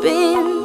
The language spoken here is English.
been